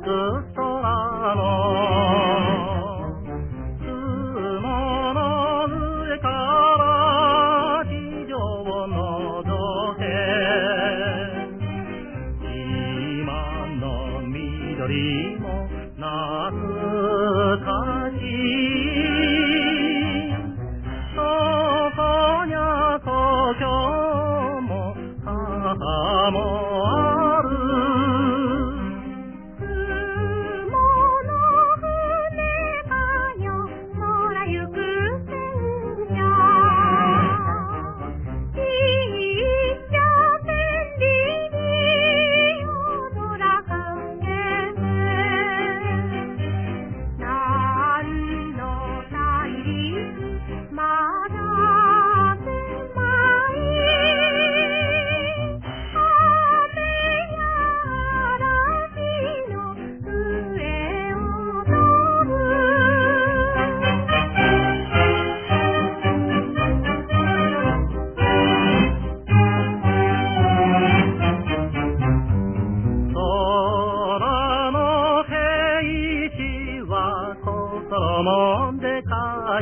空の雲の上から地上を覗け今の緑も懐かしい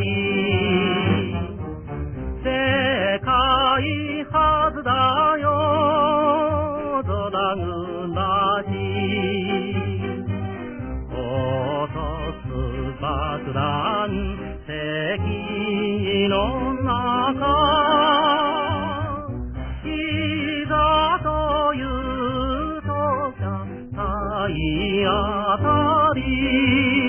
かい。世界はずだよ。ドラグなし。落とす爆弾敵の中。いざというときゃ体当たり。